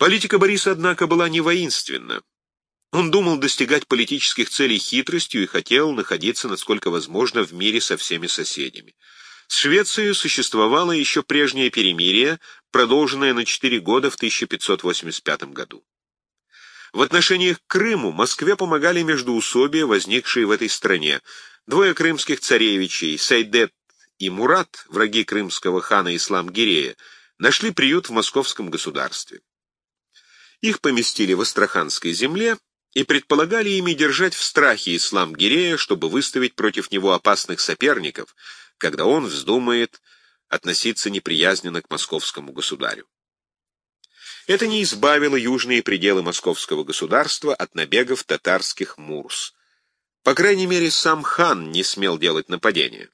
Политика Бориса, однако, была не воинственна. Он думал достигать политических целей хитростью и хотел находиться, насколько возможно, в мире со всеми соседями. С Швецией существовало еще прежнее перемирие, продолженное на четыре года в 1585 году. В отношениях к Крыму Москве помогали междоусобия, возникшие в этой стране. Двое крымских царевичей, Сайдет и Мурат, враги крымского хана Ислам-Гирея, нашли приют в московском государстве. Их поместили в Астраханской земле и предполагали ими держать в страхе Ислам-Гирея, чтобы выставить против него опасных соперников, когда он вздумает относиться неприязненно к московскому государю. Это не избавило южные пределы московского государства от набегов татарских мурс. По крайней мере, сам хан не смел делать нападения.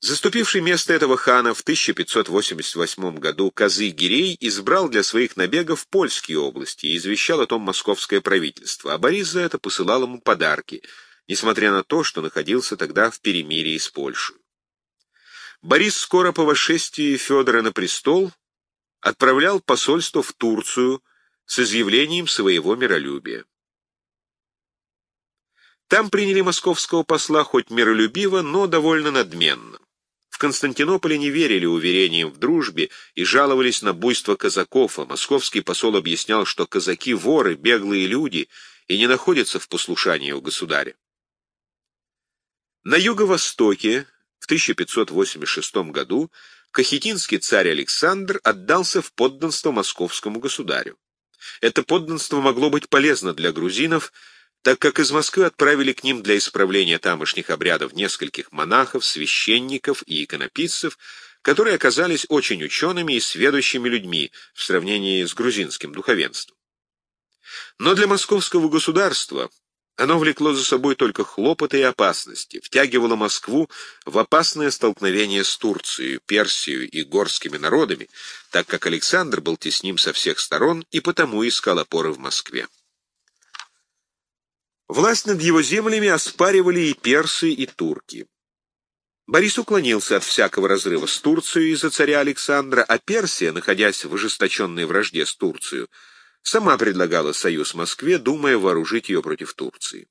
Заступивший место этого хана в 1588 году Казы Гирей избрал для своих набегов польские области и извещал о том московское правительство, а Борис за это посылал ему подарки, несмотря на то, что находился тогда в перемирии с Польшей. Борис скоро по восшествии Федора на престол отправлял посольство в Турцию с изъявлением своего миролюбия. Там приняли московского посла хоть миролюбиво, но довольно надменно. Константинополе не верили уверениям в дружбе и жаловались на буйство казаков, а московский посол объяснял, что казаки — воры, беглые люди и не находятся в послушании у государя. На юго-востоке в 1586 году Кахетинский царь Александр отдался в подданство московскому государю. Это подданство могло быть полезно для грузинов, так как из Москвы отправили к ним для исправления тамошних обрядов нескольких монахов, священников и иконописцев, которые оказались очень учеными и сведущими людьми в сравнении с грузинским духовенством. Но для московского государства оно влекло за собой только хлопоты и опасности, втягивало Москву в опасное столкновение с Турцией, Персией и горскими народами, так как Александр был тесним со всех сторон и потому искал опоры в Москве. Власть над его землями оспаривали и персы, и турки. Борис уклонился от всякого разрыва с Турцией из-за царя Александра, а Персия, находясь в ожесточенной вражде с Турцией, сама предлагала союз Москве, думая вооружить ее против Турции.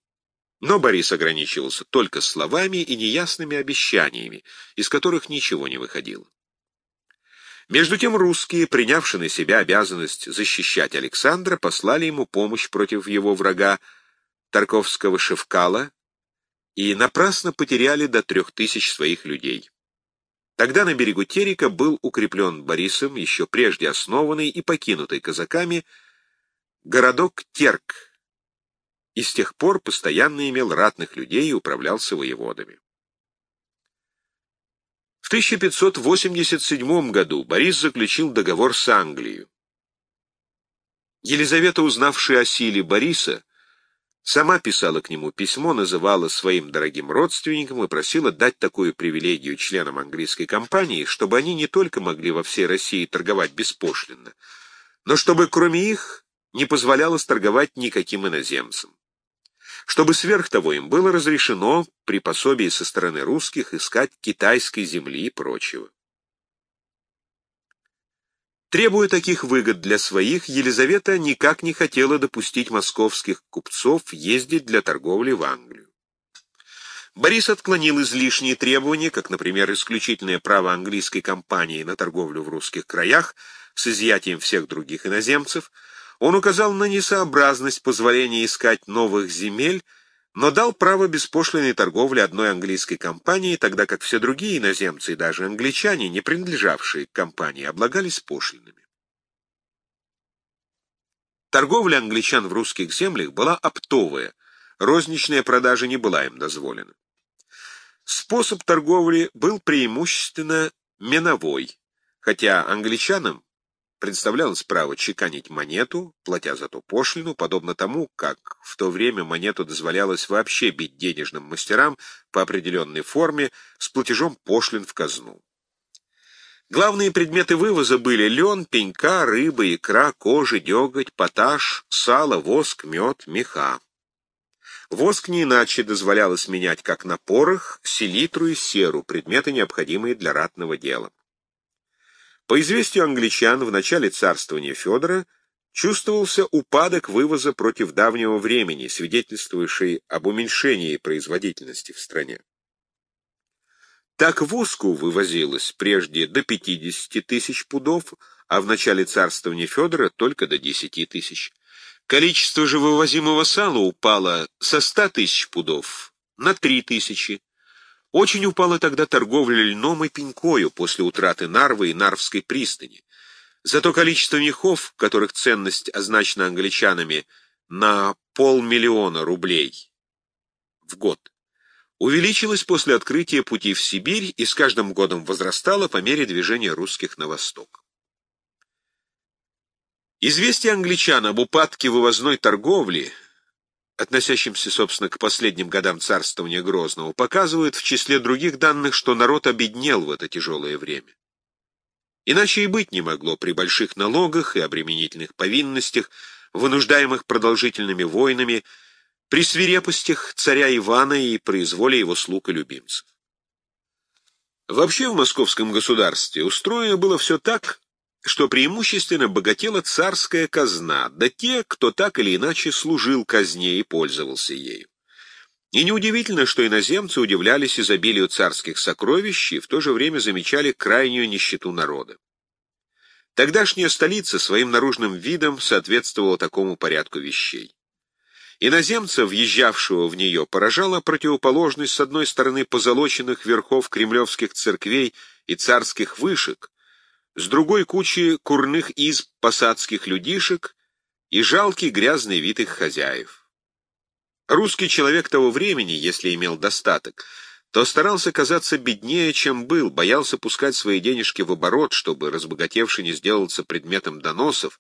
Но Борис ограничивался только словами и неясными обещаниями, из которых ничего не выходило. Между тем русские, принявшие на себя обязанность защищать Александра, послали ему помощь против его врага, Тарковского Шевкала и напрасно потеряли до трех тысяч своих людей. Тогда на берегу Терека был укреплен Борисом, еще прежде основанный и покинутый казаками, городок Терк, и с тех пор постоянно имел ратных людей и управлялся воеводами. В 1587 году Борис заключил договор с Англией. Елизавета, узнавшая о силе Бориса, Сама писала к нему письмо, называла своим дорогим родственникам и просила дать такую привилегию членам английской компании, чтобы они не только могли во всей России торговать беспошлинно, но чтобы кроме их не позволялось торговать никаким иноземцам. Чтобы сверх того им было разрешено при пособии со стороны русских искать китайской земли и прочего. Требуя таких выгод для своих, Елизавета никак не хотела допустить московских купцов ездить для торговли в Англию. Борис отклонил излишние требования, как, например, исключительное право английской компании на торговлю в русских краях с изъятием всех других иноземцев. Он указал на несообразность позволения искать новых земель, но дал право беспошлиной торговли одной английской компании, тогда как все другие иноземцы и даже англичане, не принадлежавшие к компании, облагались пошлинами. Торговля англичан в русских землях была оптовая, розничная продажа не была им дозволена. Способ торговли был преимущественно меновой, хотя англичанам представлялось право чеканить монету, платя за то пошлину, подобно тому, как в то время монету дозволялось вообще бить денежным мастерам по определенной форме с платежом пошлин в казну. Главные предметы вывоза были лен, пенька, рыба, икра, кожа, деготь, поташ, сало, воск, мед, меха. Воск не иначе дозволялось менять как на порох, селитру и серу, предметы, необходимые для ратного дела. По известию англичан, в начале царствования Федора чувствовался упадок вывоза против давнего времени, свидетельствующий об уменьшении производительности в стране. Так воску вывозилось прежде до 50 тысяч пудов, а в начале царствования Федора только до 10 тысяч. Количество же вывозимого сала упало со 100 тысяч пудов на 3 тысячи, очень упала тогда торговля льном и пенькою после утраты Нарвы и Нарвской пристани. Зато количество мехов, которых ценность означена англичанами на полмиллиона рублей в год, увеличилось после открытия пути в Сибирь и с каждым годом возрастало по мере движения русских на восток. Известие англичан об упадке вывозной торговли – относящимся, собственно, к последним годам царствования Грозного, показывают в числе других данных, что народ обеднел в это тяжелое время. Иначе и быть не могло при больших налогах и обременительных повинностях, вынуждаемых продолжительными войнами, при свирепостях царя Ивана и произволе его слуг и любимцев. Вообще в московском государстве устроено было все так, что преимущественно богатела царская казна, да те, кто так или иначе служил казне и пользовался ею. И неудивительно, что иноземцы удивлялись изобилию царских сокровищ и в то же время замечали крайнюю нищету народа. Тогдашняя столица своим наружным видом соответствовала такому порядку вещей. Иноземца, въезжавшего в нее, поражала противоположность с одной стороны позолоченных верхов кремлевских церквей и царских вышек, с другой кучи курных изб посадских людишек и жалкий грязный вид их хозяев. Русский человек того времени, если имел достаток, то старался казаться беднее, чем был, боялся пускать свои денежки в оборот, чтобы разбогатевший не сделался предметом доносов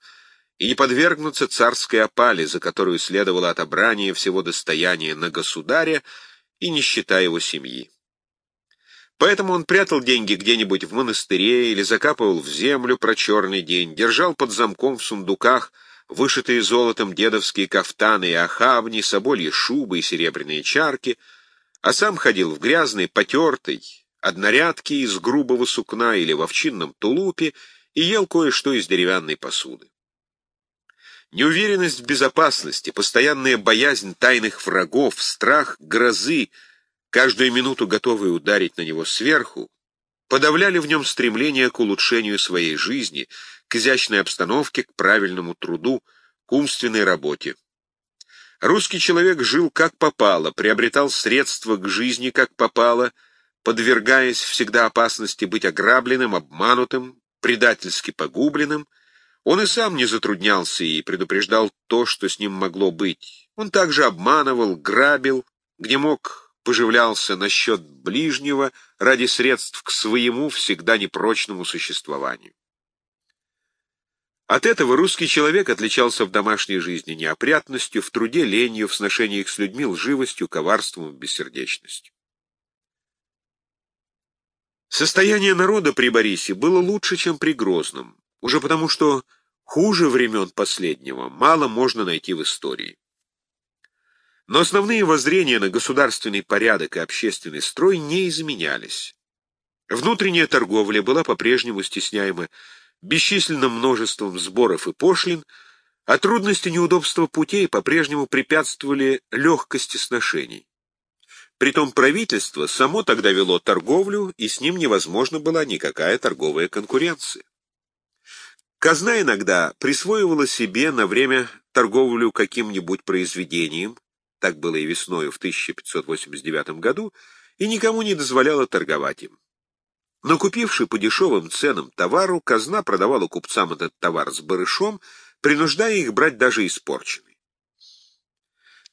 и не подвергнуться царской опале, за которую следовало отобрание всего достояния на государя и нищета его семьи. Поэтому он прятал деньги где-нибудь в монастыре или закапывал в землю про черный день, держал под замком в сундуках вышитые золотом дедовские кафтаны и охавни, собольи шубы и серебряные чарки, а сам ходил в грязной, потертой, однорядке из грубого сукна или в овчинном тулупе и ел кое-что из деревянной посуды. Неуверенность в безопасности, постоянная боязнь тайных врагов, страх грозы — каждую минуту готовые ударить на него сверху, подавляли в нем стремление к улучшению своей жизни, к изящной обстановке, к правильному труду, к умственной работе. Русский человек жил как попало, приобретал средства к жизни как попало, подвергаясь всегда опасности быть ограбленным, обманутым, предательски погубленным. Он и сам не затруднялся и предупреждал то, что с ним могло быть. Он также обманывал, грабил, где мог поживлялся насчет ближнего ради средств к своему всегда непрочному существованию. От этого русский человек отличался в домашней жизни неопрятностью, в труде ленью, в сношениях с людьми лживостью, коварством, бессердечностью. Состояние народа при Борисе было лучше, чем при Грозном, уже потому что хуже времен последнего мало можно найти в истории. Но основные воззрения на государственный порядок и общественный строй не изменялись. Внутренняя торговля была по-прежнему стесняема бесчисленным множеством сборов и пошлин, а трудности и неудобства путей по-прежнему препятствовали легкости сношений. Притом правительство само тогда вело торговлю, и с ним невозможна была никакая торговая конкуренция. Казна иногда присвоивала себе на время торговлю каким-нибудь произведением, так было и весною в 1589 году, и никому не дозволяла торговать им. Но купивший по дешевым ценам товару, казна продавала купцам этот товар с барышом, принуждая их брать даже испорченный.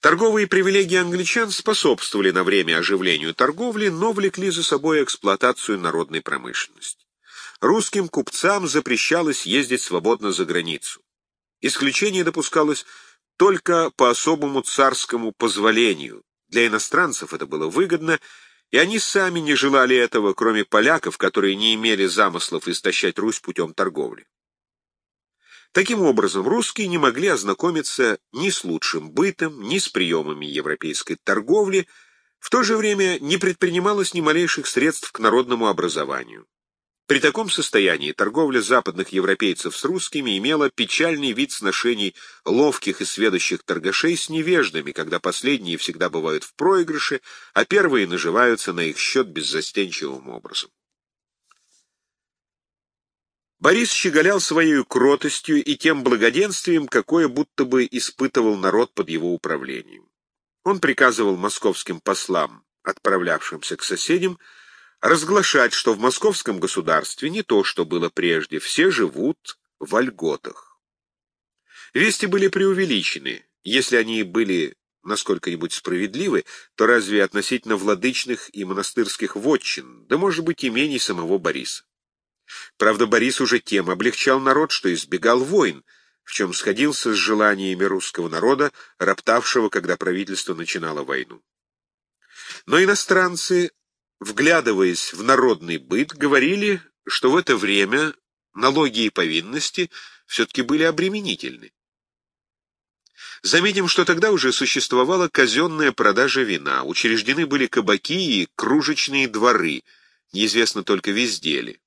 Торговые привилегии англичан способствовали на время оживлению торговли, но влекли за собой эксплуатацию народной промышленности. Русским купцам запрещалось ездить свободно за границу. Исключение допускалось только по особому царскому позволению. Для иностранцев это было выгодно, и они сами не желали этого, кроме поляков, которые не имели замыслов истощать Русь путем торговли. Таким образом, русские не могли ознакомиться ни с лучшим бытом, ни с приемами европейской торговли, в то же время не предпринималось ни малейших средств к народному образованию. При таком состоянии торговля западных европейцев с русскими имела печальный вид сношений ловких и сведущих торгашей с невеждами, когда последние всегда бывают в проигрыше, а первые наживаются на их счет беззастенчивым образом. Борис щеголял своей кротостью и тем благоденствием, какое будто бы испытывал народ под его управлением. Он приказывал московским послам, отправлявшимся к соседям, разглашать, что в московском государстве не то, что было прежде, все живут в вольготах. Вести были преувеличены, если они были насколько-нибудь справедливы, то разве относительно владычных и монастырских вотчин, да, может быть, имений самого Бориса. Правда, Борис уже тем облегчал народ, что избегал войн, в чем сходился с желаниями русского народа, роптавшего, когда правительство начинало войну. Но иностранцы вглядываясь в народный быт, говорили, что в это время налоги и повинности все-таки были обременительны. Заметим, что тогда уже существовала казенная продажа вина, учреждены были кабаки и кружечные дворы, неизвестно только везде ли.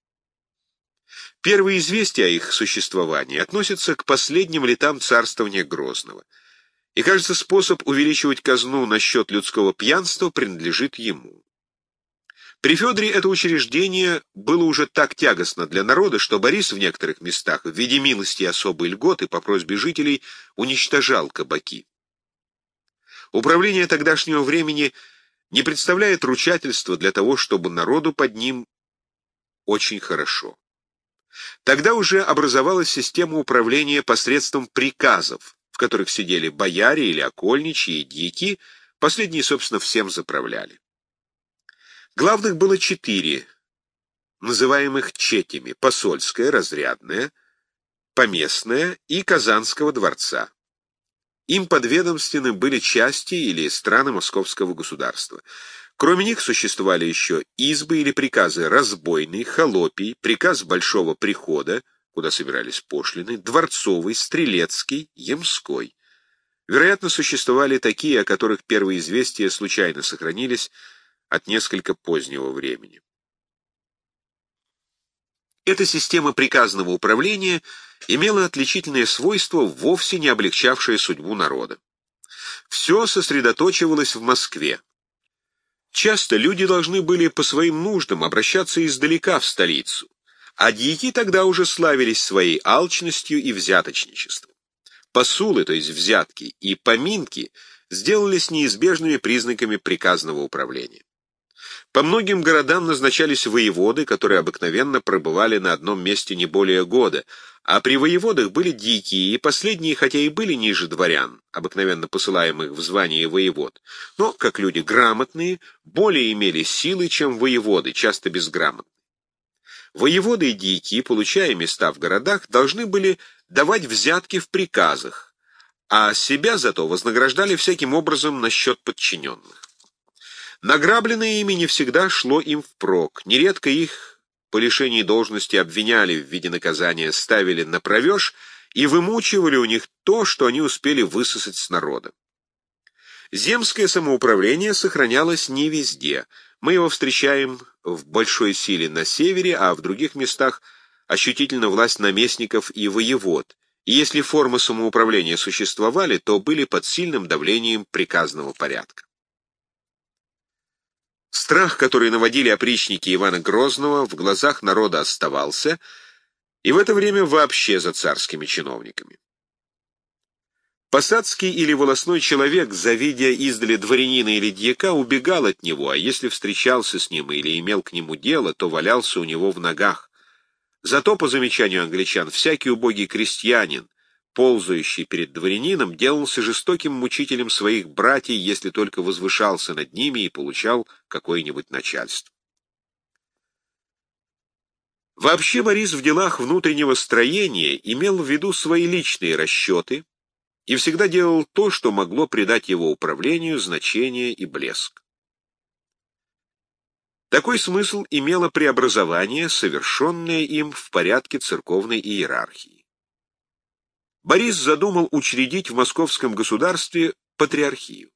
Первые известия о их существовании относятся к последним летам царствования Грозного. И, кажется, способ увеличивать казну на счет людского пьянства принадлежит ему. При Федоре это учреждение было уже так тягостно для народа, что Борис в некоторых местах в виде милости и особой льготы по просьбе жителей уничтожал кабаки. Управление тогдашнего времени не представляет ручательства для того, чтобы народу под ним очень хорошо. Тогда уже образовалась система управления посредством приказов, в которых сидели бояре или окольничьи и дьяки, последние, собственно, всем заправляли. Главных было четыре, называемых четями — посольская, разрядная, поместная и Казанского дворца. Им подведомственны были части или страны московского государства. Кроме них существовали еще избы или приказы разбойный, холопий, приказ большого прихода, куда собирались пошлины, дворцовый, стрелецкий, ямской. Вероятно, существовали такие, о которых первые известия случайно сохранились, от несколько позднего времени. Эта система приказного управления имела отличительное свойство, вовсе не облегчавшее судьбу народа. Все сосредоточивалось в Москве. Часто люди должны были по своим нуждам обращаться издалека в столицу, а дьяки тогда уже славились своей алчностью и взяточничеством. Посулы, то есть взятки, и поминки сделались неизбежными признаками приказного управления. По многим городам назначались воеводы, которые обыкновенно пребывали на одном месте не более года, а при воеводах были дикие, и последние, хотя и были ниже дворян, обыкновенно посылаемых в звание воевод, но, как люди грамотные, более имели силы, чем воеводы, часто безграмотные. Воеводы и дьяки, получая места в городах, должны были давать взятки в приказах, а себя зато вознаграждали всяким образом на счет подчиненных. Награбленное ими не всегда шло им впрок, нередко их по лишении должности обвиняли в виде наказания, ставили на провеж и вымучивали у них то, что они успели высосать с народа. Земское самоуправление сохранялось не везде. Мы его встречаем в большой силе на севере, а в других местах ощутительно власть наместников и воевод. И если формы самоуправления существовали, то были под сильным давлением приказного порядка. Страх, который наводили опричники Ивана Грозного, в глазах народа оставался, и в это время вообще за царскими чиновниками. Посадский или волосной человек, завидя издали дворянина или дьяка, убегал от него, а если встречался с ним или имел к нему дело, то валялся у него в ногах. Зато, по замечанию англичан, всякий убогий крестьянин, ползающий перед дворянином, делался жестоким мучителем своих братьев, если только возвышался над ними и получал какое-нибудь начальство. Вообще Борис в делах внутреннего строения имел в виду свои личные расчеты и всегда делал то, что могло придать его управлению значение и блеск. Такой смысл имело преобразование, совершенное им в порядке церковной иерархии. Борис задумал учредить в московском государстве патриархию.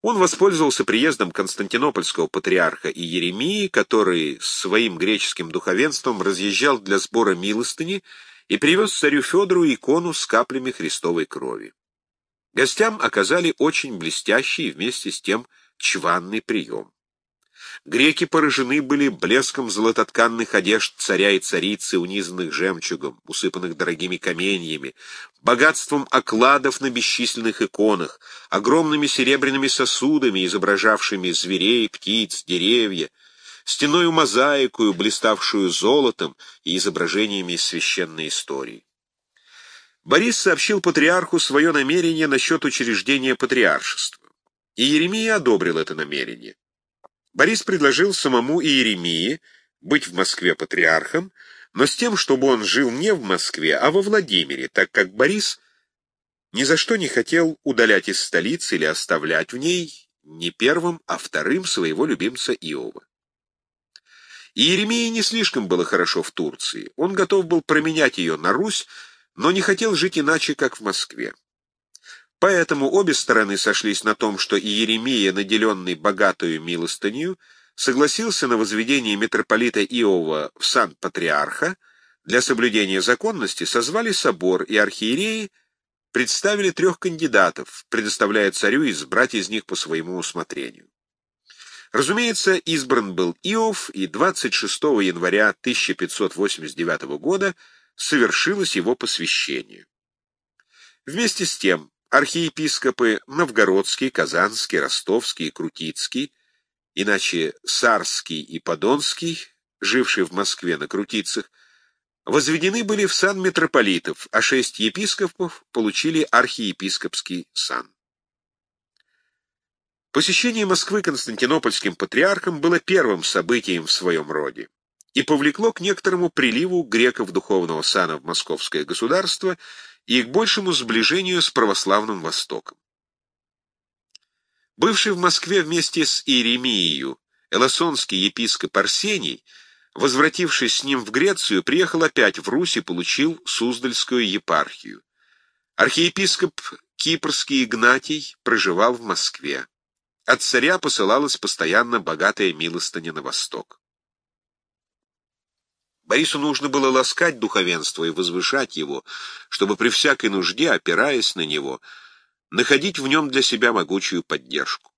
Он воспользовался приездом константинопольского патриарха и Еремии, который с своим греческим духовенством разъезжал для сбора милостыни и привез царю Федору икону с каплями Христовой крови. Гостям оказали очень блестящий вместе с тем чванный прием. Греки поражены были блеском золототканных одежд царя и царицы, унизанных жемчугом, усыпанных дорогими каменьями, богатством окладов на бесчисленных иконах, огромными серебряными сосудами, изображавшими зверей, птиц, деревья, стеною мозаикую, блиставшую золотом и изображениями священной истории. Борис сообщил патриарху свое намерение насчет учреждения патриаршества, и Еремия одобрил это намерение. Борис предложил самому Иеремии быть в Москве патриархом, но с тем, чтобы он жил не в Москве, а во Владимире, так как Борис ни за что не хотел удалять из столицы или оставлять в ней не первым, а вторым своего любимца Иова. И Еремии не слишком было хорошо в Турции. Он готов был променять ее на Русь, но не хотел жить иначе, как в Москве. Поэтому обе стороны сошлись на том, что Иеремия, наделенный богатую милостынью, согласился на возведение митрополита Иова в сан патриарха, для соблюдения законности созвали собор, и архиереи представили трех кандидатов, предоставляя царю избрать из них по своему усмотрению. Разумеется, избран был Иов, и 26 января 1589 года совершилось его посвящение. Вместе с тем, Архиепископы Новгородский, Казанский, Ростовский и Крутицкий, иначе Сарский и Подонский, жившие в Москве на Крутицах, возведены были в сан митрополитов, а шесть епископов получили архиепископский сан. Посещение Москвы Константинопольским патриархом было первым событием в своем роде и повлекло к некоторому приливу греков духовного сана в московское государство и к большему сближению с православным Востоком. Бывший в Москве вместе с Иеремией элосонский епископ Арсений, возвратившись с ним в Грецию, приехал опять в Русь и получил Суздальскую епархию. Архиепископ Кипрский Игнатий проживал в Москве. От царя посылалась постоянно богатая милостыня на восток. Борису нужно было ласкать духовенство и возвышать его, чтобы при всякой нужде, опираясь на него, находить в нем для себя могучую поддержку.